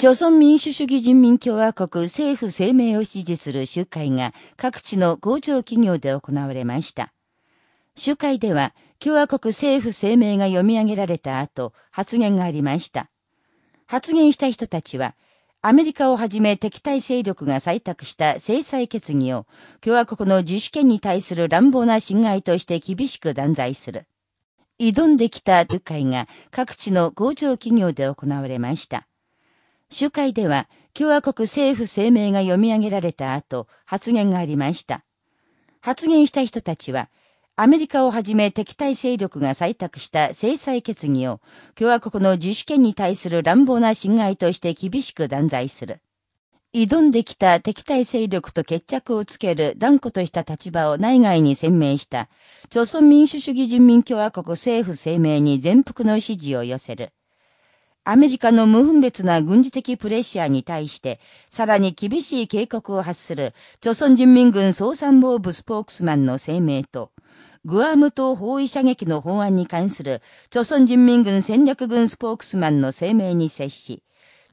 朝鮮民主主義人民共和国政府声明を支持する集会が各地の工場企業で行われました。集会では共和国政府声明が読み上げられた後、発言がありました。発言した人たちは、アメリカをはじめ敵対勢力が採択した制裁決議を共和国の自主権に対する乱暴な侵害として厳しく断罪する。挑んできた部会が各地の工場企業で行われました。集会では共和国政府声明が読み上げられた後、発言がありました。発言した人たちは、アメリカをはじめ敵対勢力が採択した制裁決議を共和国の自主権に対する乱暴な侵害として厳しく断罪する。挑んできた敵対勢力と決着をつける断固とした立場を内外に鮮明した、朝鮮民主主義人民共和国政府声明に全幅の支持を寄せる。アメリカの無分別な軍事的プレッシャーに対して、さらに厳しい警告を発する、朝鮮人民軍総参謀部スポークスマンの声明と、グアム島包囲射撃の法案に関する、朝鮮人民軍戦略軍スポークスマンの声明に接し、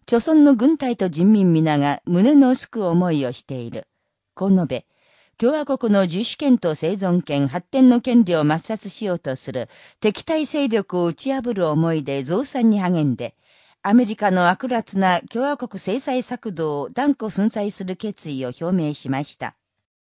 朝鮮の軍隊と人民皆が胸のすく思いをしている。こう述べ、共和国の自主権と生存権、発展の権利を抹殺しようとする敵対勢力を打ち破る思いで増産に励んで、アメリカの悪辣な共和国制裁策動を断固粉砕する決意を表明しました。